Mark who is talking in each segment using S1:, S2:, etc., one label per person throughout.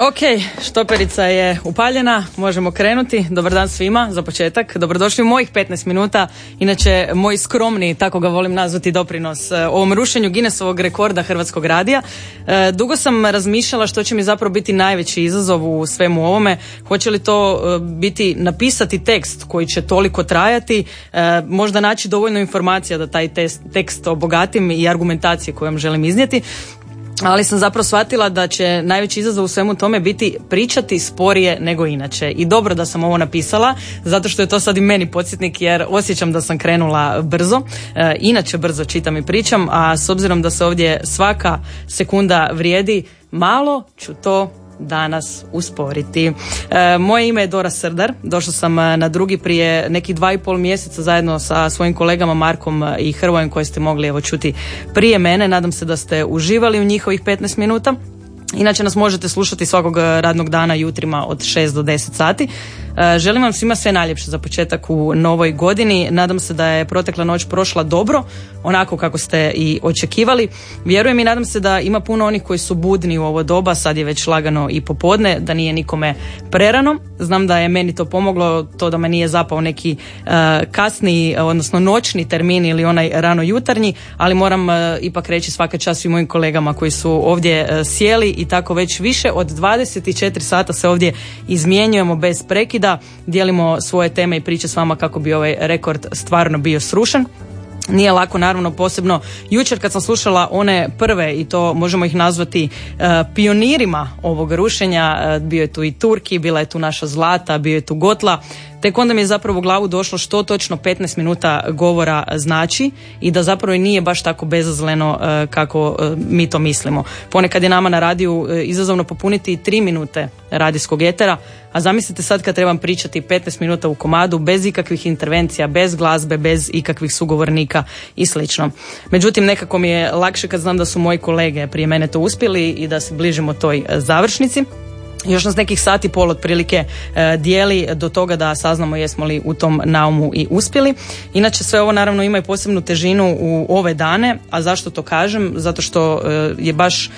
S1: Ok, štoperica je upaljena, možemo krenuti. Dobar dan svima, za početak. Dobrodošli u mojih 15 minuta. Inače, moj skromni, tako ga volim nazvati, doprinos e, ovom rušenju Guinnessovog rekorda Hrvatskog radija. E, dugo sam razmišljala što će mi zapravo biti najveći izazov u svemu ovome. Hoće li to e, biti napisati tekst koji će toliko trajati, možda naći dovoljno informacija da taj tekst obogatim i argumentacije kojom želim iznijeti ali sam zapravo shvatila da će najveći izazov u svemu tome biti pričati sporije nego inače. I dobro da sam ovo napisala, zato što je to sad i meni podsjetnik jer osjećam da sam krenula brzo. E, inače brzo čitam i pričam, a s obzirom da se ovdje svaka sekunda vrijedi, malo ću to danas usporiti. E, moje ime je Dora Srdar, došla sam e, na drugi prije nekih dva i pol mjeseca zajedno sa svojim kolegama Markom e, i Hrvojem koje ste mogli evo čuti prije mene. Nadam se da ste uživali u njihovih 15 minuta. Inače nas možete slušati svakog radnog dana jutrima od 6 do 10 sati. E, želim vam svima sve najljepše za početak u novoj godini. Nadam se da je protekla noć prošla dobro, onako kako ste i očekivali. Vjerujem i nadam se da ima puno onih koji su budni u ovo doba, sad je već lagano i popodne, da nije nikome prerano. Znam da je meni to pomoglo, to da me nije zapao neki uh, kasni, odnosno noćni termin ili onaj rano jutarnji, ali moram e, ipak reći svaka čast svim mojim kolegama koji su ovdje sjeli i tako već više od 24 sata se ovdje izmjenjujemo bez prekida da dijelimo svoje teme i priče s vama kako bi ovaj rekord stvarno bio srušen. Nije lako, naravno, posebno jučer kad sam slušala one prve i to možemo ih nazvati e, pionirima ovog rušenja, e, bio je tu i Turki, bila je tu naša Zlata, bio je tu Gotla, Tek onda mi je zapravo u glavu došlo što točno 15 minuta govora znači i da zapravo i nije baš tako bezazleno e, kako mi to mislimo. Ponekad je nama na radiju izazovno popuniti 3 minute radijskog etera, a zamislite sad kad trebam pričati 15 minuta u komadu bez ikakvih intervencija, bez glazbe, bez ikakvih sugovornika i slično. Međutim, nekako mi je lakše kad znam da su moji kolege prije mene to uspjeli i da se bližimo toj završnici još nas nekih sati pol otprilike e, dijeli do toga da saznamo jesmo li u tom naumu i uspjeli. Inače sve ovo naravno ima i posebnu težinu u ove dane, a zašto to kažem? Zato što e, je baš e,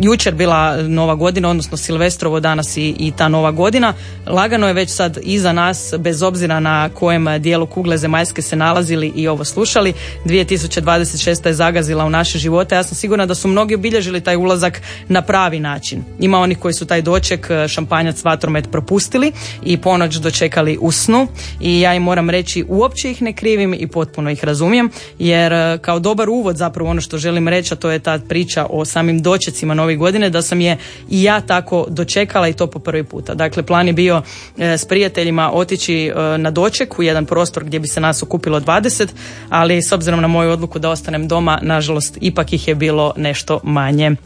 S1: jučer bila nova godina, odnosno Silvestrovo danas i, i ta nova godina. Lagano je već sad iza nas, bez obzira na kojem dijelu kugle zemaljske se nalazili i ovo slušali. 2026. je zagazila u naše živote. Ja sam sigurna da su mnogi obilježili taj ulazak na pravi način. Ima onih koji su taj doček e, šampanjac vatromet propustili i ponoć dočekali u snu i ja im moram reći uopće ih ne krivim i potpuno ih razumijem jer e, kao dobar uvod zapravo ono što želim reći a to je ta priča o samim dočecima nove godine da sam je i ja tako dočekala i to po prvi puta. Dakle plan je bio e, s prijateljima otići na doček u jedan prostor gdje bi se nas okupilo 20 ali s obzirom na moju odluku da ostanem doma nažalost ipak ih je bilo nešto manje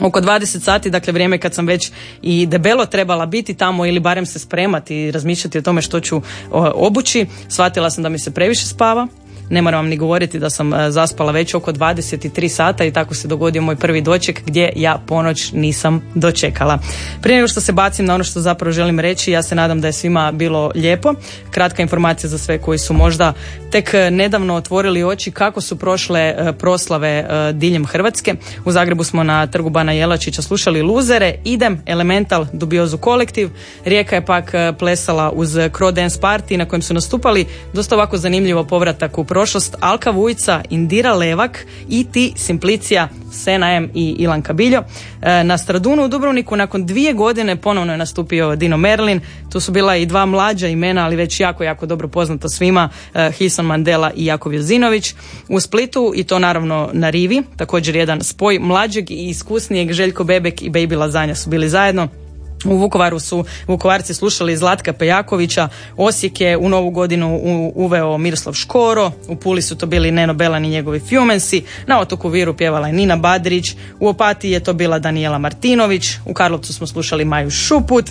S1: oko 20 sati, dakle vrijeme kad sam već i debelo trebala biti tamo ili barem se spremati i razmišljati o tome što ću obući, shvatila sam da mi se previše spava, ne moram vam ni govoriti da sam e, zaspala već oko 23 sata i tako se dogodio moj prvi doček gdje ja ponoć nisam dočekala. Prije nego što se bacim na ono što zapravo želim reći, ja se nadam da je svima bilo lijepo. Kratka informacija za sve koji su možda tek e, nedavno otvorili oči kako su prošle e, proslave diljem Hrvatske. U Zagrebu smo na trgu Bana Jelačića slušali Luzere, Idem, Elemental, Dubiozu kolektiv. Rijeka je pak plesala uz Cro Dance Party na kojem su nastupali dosta ovako zanimljivo povratak u prošlost Alka Vujca, Indira Levak, i ti Simplicija, Sena M i Ilan Kabiljo. E, na Stradunu u Dubrovniku nakon dvije godine ponovno je nastupio Dino Merlin. Tu su bila i dva mlađa imena, ali već jako, jako dobro poznato svima, e, Hison Mandela i Jakov Jozinović. U Splitu i to naravno na Rivi, također jedan spoj mlađeg i iskusnijeg Željko Bebek i Baby Lazanja su bili zajedno. U Vukovaru su Vukovarci slušali Zlatka Pejakovića, Osijek je u novu godinu uveo Miroslav Škoro, u Puli su to bili Neno Belan i njegovi Fjumensi, na otoku Viru pjevala je Nina Badrić, u Opatiji je to bila Daniela Martinović, u Karlovcu smo slušali Maju Šuput,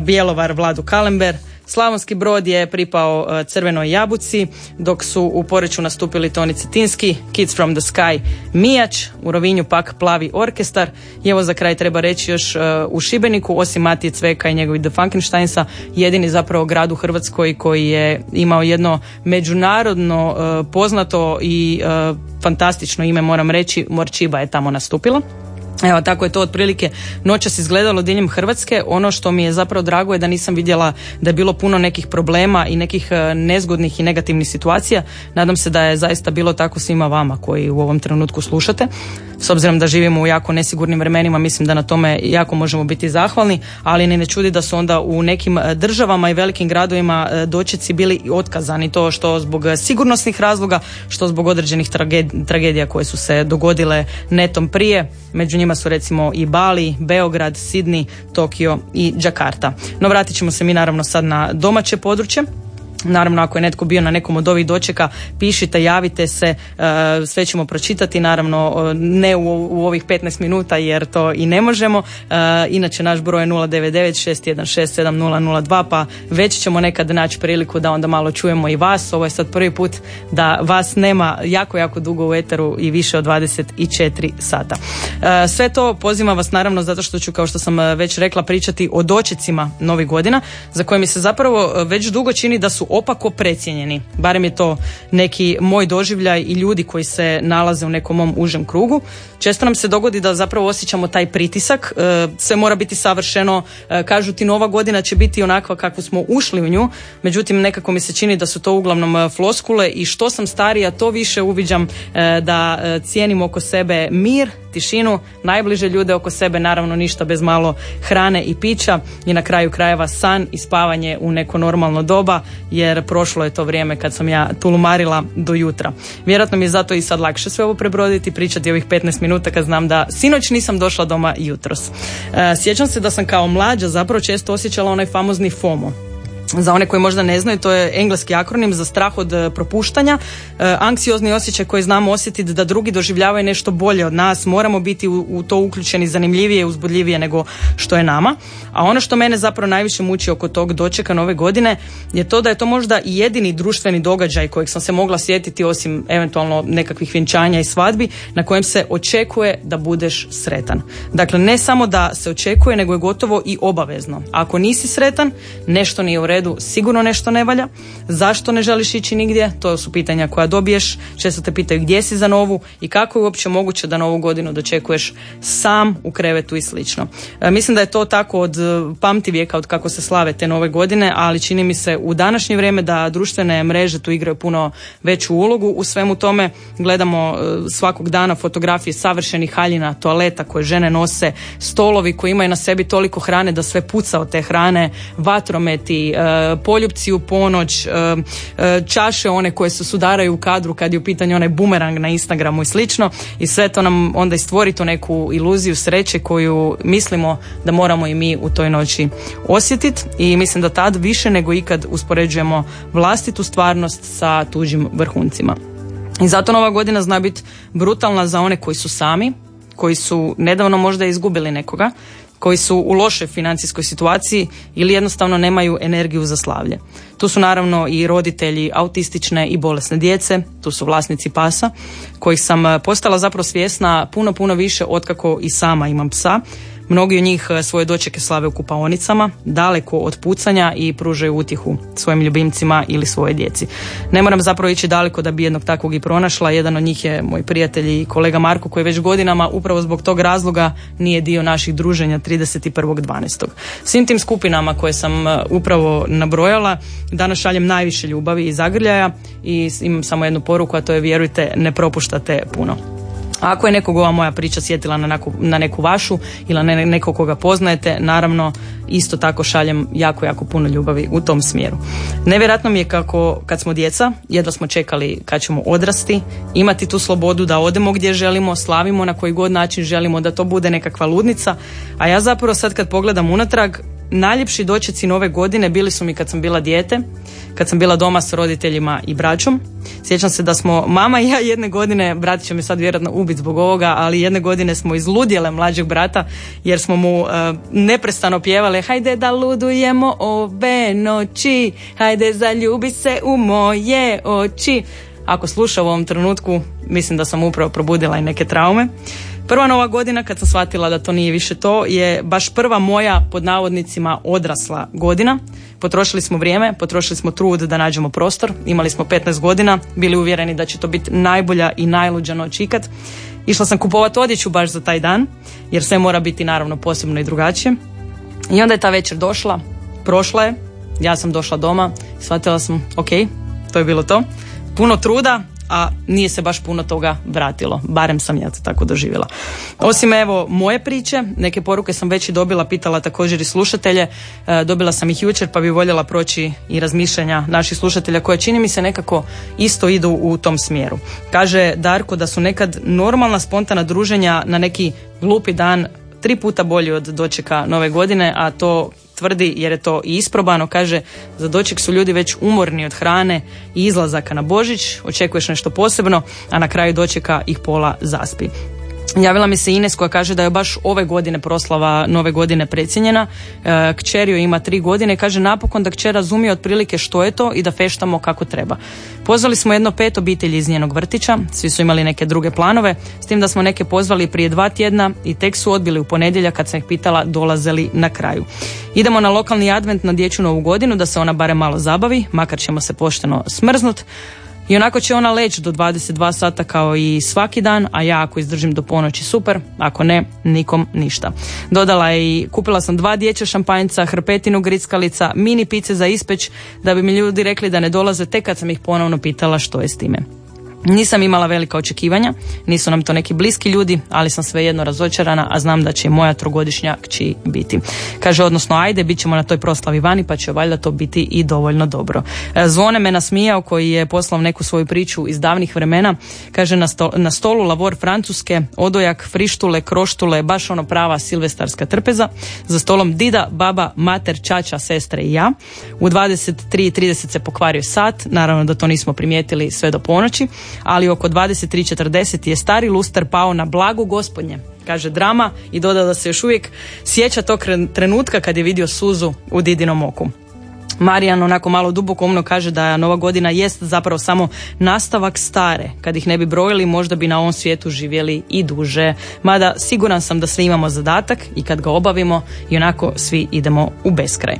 S1: Bjelovar Vladu Kalember, Slavonski brod je pripao e, Crvenoj jabuci, dok su u Poreću nastupili Toni Cetinski, Kids from the Sky, Mijač, u Rovinju pak Plavi orkestar i evo za kraj treba reći još e, u Šibeniku, osim Matije Cveka i njegovi The Funkensteinsa, jedini zapravo grad u Hrvatskoj koji je imao jedno međunarodno e, poznato i fantastično ime moram reći, Morčiba je tamo nastupila. Evo, tako je to otprilike noćas izgledalo diljem Hrvatske. Ono što mi je zapravo drago je da nisam vidjela da je bilo puno nekih problema i nekih e, nezgodnih i negativnih situacija. Nadam se da je zaista bilo tako svima vama koji u ovom trenutku slušate s obzirom da živimo u jako nesigurnim vremenima, mislim da na tome jako možemo biti zahvalni, ali ne ne čudi da su onda u nekim e, državama i velikim gradovima e, dočeci bili otkazani, to što zbog sigurnosnih razloga, što zbog određenih tragedija koje su se dogodile netom prije, među su recimo i Bali, Beograd, Sidni, Tokio i Jakarta. No vratit ćemo se mi naravno sad na domaće područje. Naravno, ako je netko bio na nekom od ovih dočeka, pišite, javite se, e, sve ćemo pročitati, naravno ne u, ovih 15 minuta jer to i ne možemo. E, inače, naš broj je 099 pa već ćemo nekad naći priliku da onda malo čujemo i vas. Ovo je sad prvi put da vas nema jako, jako dugo u eteru i više od 24 sata. E, sve to pozivam vas naravno zato što ću, kao što sam već rekla, pričati o dočecima novih godina, za koje mi se zapravo već dugo čini da su opako precijenjeni. Barem je to neki moj doživljaj i ljudi koji se nalaze u nekom mom užem krugu. Često nam se dogodi da zapravo osjećamo taj pritisak, e, sve mora biti savršeno, e, kažu ti nova godina će biti onakva kakvu smo ušli u nju, međutim nekako mi se čini da su to uglavnom e, floskule i što sam starija to više uviđam da cijenim oko sebe mir, tišinu, najbliže ljude oko sebe, naravno ništa bez malo hrane i pića i na kraju krajeva san i spavanje u neko normalno doba jer prošlo je to vrijeme kad sam ja tulumarila do jutra. Vjerojatno mi je zato i sad lakše sve ovo prebroditi, pričati ovih 15 minuta kad znam da sinoć nisam došla doma jutros. E, sjećam se da sam kao mlađa zapravo često osjećala onaj famozni FOMO za one koji možda ne znaju, to je engleski akronim za strah od e, propuštanja, e, anksiozni osjećaj koji znamo osjetiti da drugi doživljavaju nešto bolje od nas, moramo biti u, to uključeni zanimljivije, uzbudljivije nego što je nama. A ono što mene zapravo najviše muči oko tog dočeka nove godine je to da je to možda i jedini društveni događaj kojeg sam se mogla sjetiti osim eventualno nekakvih vjenčanja i svadbi na kojem se očekuje da budeš sretan. Dakle, ne samo da se očekuje, nego je gotovo i obavezno. Ako nisi sretan, nešto nije u redu sigurno nešto ne valja. Zašto ne želiš ići nigdje? To su pitanja koja dobiješ. Često te pitaju gdje si za novu i kako je uopće moguće da novu godinu dočekuješ sam u krevetu i slično. E, mislim da je to tako od e, pamti vijeka od kako se slave te nove godine, ali čini mi se u današnje vrijeme da društvene mreže tu igraju puno veću ulogu. U svemu tome gledamo e, svakog dana fotografije savršenih haljina, toaleta koje žene nose, stolovi koji imaju na sebi toliko hrane da sve puca od te hrane, vatrometi, poljupci u ponoć, e, e, čaše one koje se sudaraju u kadru kad je u pitanju onaj bumerang na Instagramu i slično i sve to nam onda stvori tu neku iluziju sreće koju mislimo da moramo i mi u toj noći osjetiti i mislim da tad više nego ikad uspoređujemo vlastitu stvarnost sa tuđim vrhuncima. I zato nova godina zna biti brutalna za one koji su sami, koji su nedavno možda izgubili nekoga, koji su u lošoj financijskoj situaciji ili jednostavno nemaju energiju za slavlje. Tu su naravno i roditelji autistične i bolesne djece, tu su vlasnici pasa, kojih sam postala zapravo svjesna puno, puno više otkako i sama imam psa Mnogi od njih e, svoje dočeke slave u kupaonicama, daleko od pucanja i pružaju utjehu svojim ljubimcima ili svoje djeci. Ne moram zapravo ići daleko da bi jednog takvog i pronašla. Jedan od njih je moj prijatelj i kolega Marko koji već godinama upravo zbog tog razloga nije dio naših druženja 31.12. Svim tim skupinama koje sam e, upravo nabrojala danas šaljem najviše ljubavi i zagrljaja i imam samo jednu poruku, a to je vjerujte ne propuštate puno. Ako je nekog ova moja priča sjetila na neku, na neku vašu ili na nekog koga poznajete, naravno isto tako šaljem jako, jako puno ljubavi u tom smjeru. Nevjerojatno mi je kako kad smo djeca, jedva smo čekali kad ćemo odrasti, imati tu slobodu da odemo gdje želimo, slavimo na koji god način želimo da to bude nekakva ludnica, a ja zapravo sad kad pogledam unatrag, najljepši dočeci nove godine bili su mi kad sam bila dijete, kad sam bila doma s roditeljima i braćom. Sjećam se da smo mama i ja jedne godine, brat će me sad vjerojatno ubiti zbog ovoga, ali jedne godine smo izludjele mlađeg brata jer smo mu uh, neprestano pjevali hajde da ludujemo ove noći, hajde zaljubi se u moje oči. Ako sluša u ovom trenutku, mislim da sam upravo probudila i neke traume. Prva nova godina kad sam shvatila da to nije više to je baš prva moja pod navodnicima odrasla godina. Potrošili smo vrijeme, potrošili smo trud da nađemo prostor, imali smo 15 godina, bili uvjereni da će to biti najbolja i najluđa noć ikad. Išla sam kupovati odjeću baš za taj dan, jer sve mora biti naravno posebno i drugačije. I onda je ta večer došla, prošla je, ja sam došla doma, shvatila sam, ok, to je bilo to. Puno truda, a nije se baš puno toga vratilo. Barem sam ja to tako doživjela. Osim evo moje priče, neke poruke sam već i dobila, pitala također i slušatelje. E, dobila sam ih jučer pa bi voljela proći i razmišljanja naših slušatelja koje čini mi se nekako isto idu u tom smjeru. Kaže Darko da su nekad normalna spontana druženja na neki glupi dan tri puta bolji od dočeka nove godine, a to tvrdi jer je to i isprobano, kaže za doček su ljudi već umorni od hrane i izlazaka na Božić, očekuješ nešto posebno, a na kraju dočeka ih pola zaspi. Javila mi se Ines koja kaže da je baš ove godine proslava nove godine precijenjena. E, kćer joj ima tri godine i kaže napokon da kćer razumije otprilike što je to i da feštamo kako treba. Pozvali smo jedno pet obitelji iz njenog vrtića, svi su imali neke druge planove, s tim da smo neke pozvali prije dva tjedna i tek su odbili u ponedjeljak kad sam ih pitala dolaze li na kraju. Idemo na lokalni advent na dječju novu godinu da se ona bare malo zabavi, makar ćemo se pošteno smrznut. I onako će ona leći do 22 sata kao i svaki dan, a ja ako izdržim do ponoći super, ako ne, nikom ništa. Dodala je i kupila sam dva dječja šampanjca, hrpetinu grickalica, mini pice za ispeć, da bi mi ljudi rekli da ne dolaze tek kad sam ih ponovno pitala što je s time. Nisam imala velika očekivanja, nisu nam to neki bliski ljudi, ali sam svejedno razočarana, a znam da će moja trogodišnja kći biti. Kaže, odnosno, ajde, bit ćemo na toj proslavi vani, pa će valjda to biti i dovoljno dobro. E, Zvone me nasmijao koji je poslao neku svoju priču iz davnih vremena. Kaže, na, na stolu lavor francuske, odojak, frištule, kroštule, baš ono prava silvestarska trpeza. Za stolom dida, baba, mater, čača, sestre i ja. U 23.30 se pokvario sat, naravno da to nismo primijetili sve do ponoći ali oko 23.40 je stari luster pao na blagu gospodnje kaže drama i doda da se još uvijek sjeća tog trenutka kad je vidio suzu u didinom oku. Marijan onako malo dubokomno kaže da nova godina jest zapravo samo nastavak stare. Kad ih ne bi brojili možda bi na ovom svijetu živjeli i duže. Mada siguran sam da svi imamo zadatak i kad ga obavimo i onako svi idemo u beskraj.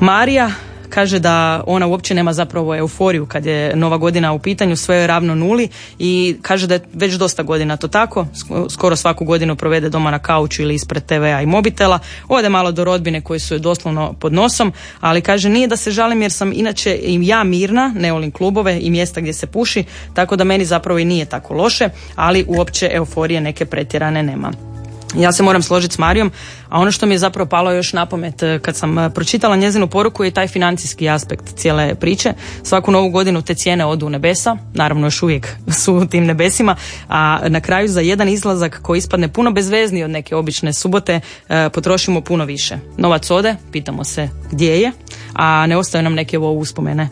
S1: Marija kaže da ona uopće nema zapravo euforiju kad je nova godina u pitanju, sve je ravno nuli i kaže da je već dosta godina to tako, skoro svaku godinu provede doma na kauču ili ispred TV-a i mobitela, ode malo do rodbine koji su je doslovno pod nosom, ali kaže nije da se žalim jer sam inače i ja mirna, ne volim klubove i mjesta gdje se puši, tako da meni zapravo i nije tako loše, ali uopće euforije neke pretjerane nema. Ja se moram složiti s Marijom, a ono što mi je zapravo palo još na pamet eh, kad sam eh, pročitala njezinu poruku je taj financijski aspekt cijele priče. Svaku novu godinu te cijene odu u nebesa, naravno još uvijek su u tim nebesima, a na kraju za jedan izlazak koji ispadne puno bezvezniji od neke obične subote eh, potrošimo puno više. Novac ode, pitamo se gdje je, a ne ostaju nam neke ovo uspomene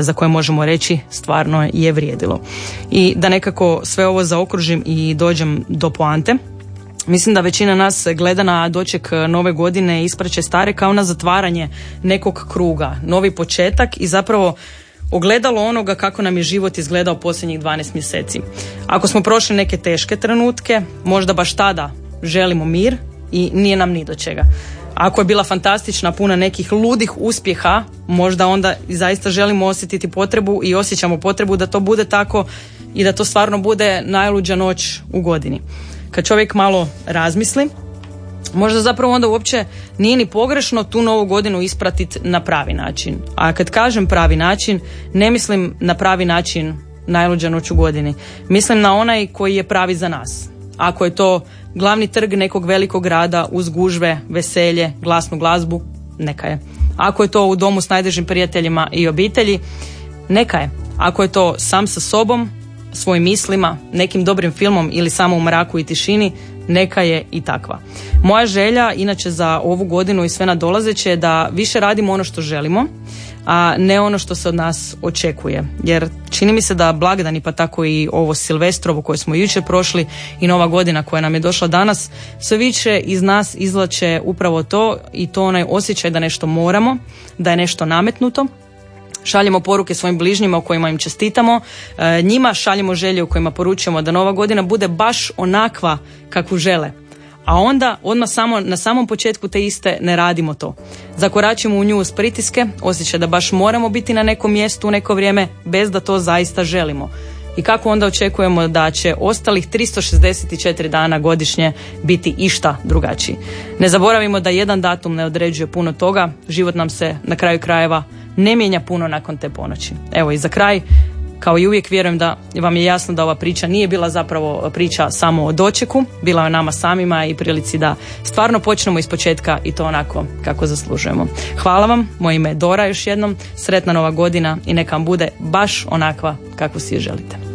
S1: za koje možemo reći stvarno je vrijedilo. I da nekako sve ovo zaokružim i dođem do poante, Mislim da većina nas gleda na doček nove godine ispraće stare kao na zatvaranje nekog kruga, novi početak i zapravo ogledalo onoga kako nam je život izgledao posljednjih 12 mjeseci. Ako smo prošli neke teške trenutke, možda baš tada želimo mir i nije nam ni do čega. Ako je bila fantastična, puna nekih ludih uspjeha, možda onda i zaista želimo osjetiti potrebu i osjećamo potrebu da to bude tako i da to stvarno bude najluđa noć u godini kad čovjek malo razmisli, možda zapravo onda uopće nije ni pogrešno tu novu godinu ispratiti na pravi način. A kad kažem pravi način, ne mislim na pravi način najluđa noć u godini. Mislim na onaj koji je pravi za nas. Ako je to glavni trg nekog velikog grada uz gužve, veselje, glasnu glazbu, neka je. Ako je to u domu s najdežim prijateljima i obitelji, neka je. Ako je to sam sa sobom, svojim mislima, nekim dobrim filmom ili samo u mraku i tišini, neka je i takva. Moja želja, inače za ovu godinu i sve nadolazeće je da više radimo ono što želimo, a ne ono što se od nas očekuje. Jer čini mi se da blagdani, pa tako i ovo Silvestrovo koje smo jučer prošli i nova godina koja nam je došla danas, sve više iz nas izlače upravo to i to onaj osjećaj da nešto moramo, da je nešto nametnuto, šaljemo poruke svojim bližnjima u kojima im čestitamo, e, njima šaljemo želje u kojima poručujemo da nova godina bude baš onakva kakvu žele. A onda odmah samo na samom početku te iste ne radimo to. Zakoračimo u nju uz pritiske, osjećaj da baš moramo biti na nekom mjestu u neko vrijeme bez da to zaista želimo. I kako onda očekujemo da će ostalih 364 dana godišnje biti išta drugačiji. Ne zaboravimo da jedan datum ne određuje puno toga, život nam se na kraju krajeva ne mijenja puno nakon te ponoći. Evo i za kraj, kao i uvijek vjerujem da vam je jasno da ova priča nije bila zapravo priča samo o dočeku, bila je nama samima i prilici da stvarno počnemo iz početka i to onako kako zaslužujemo. Hvala vam, moje ime je Dora još jednom, sretna nova godina i neka vam bude baš onakva kako si je želite.